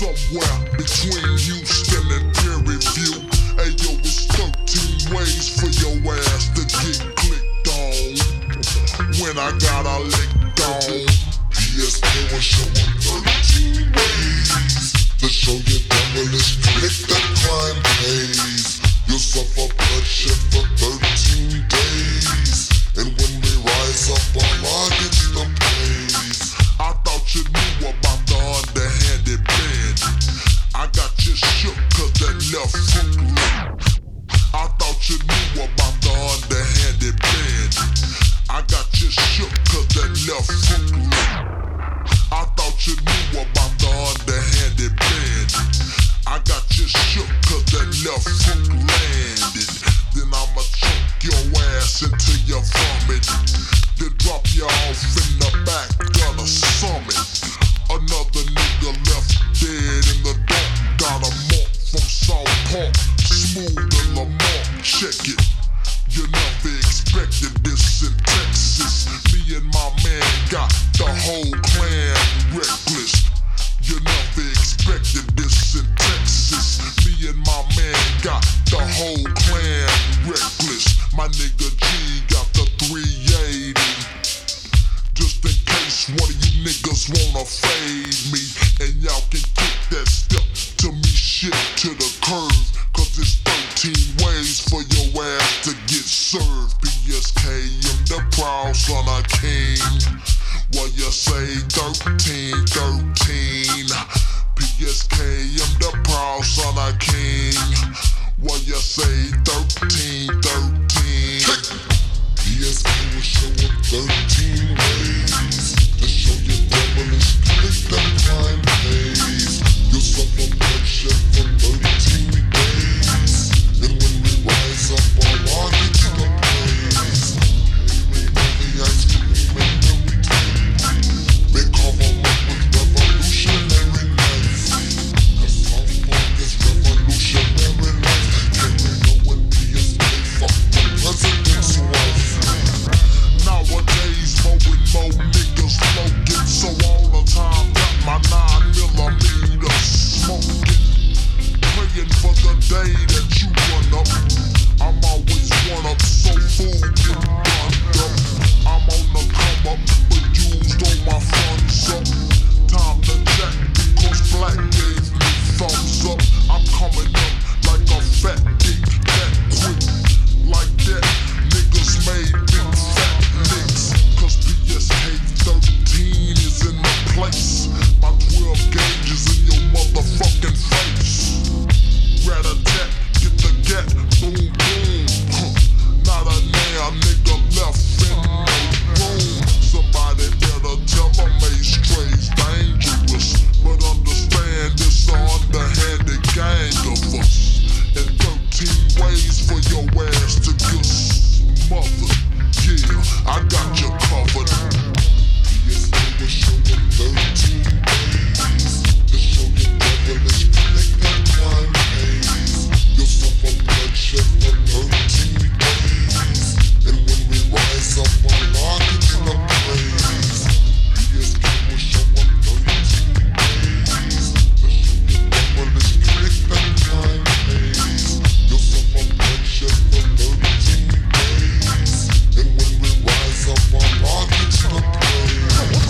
somewhere between Houston and Peer Review. Ayo, it's 13 ways for your ass to get clicked on. When I got a licked on, PS4 was showing 13 ways to show you devilish click that crime pays. You'll suffer bloodshed you never expected this in Texas. Me and my man got the whole clan reckless. You never expected this in Texas. Me and my man got the whole clan reckless. My nigga G got the 380. Just in case one of you niggas wanna fade me. And y'all can kick that step to me shit to the curve. Cause it's 13 ways for your ass to get served. PSK, I'm the proud son of king. What you say, 13, 13. PSK, I'm the proud son of king. What you say, 13, 13. your ass to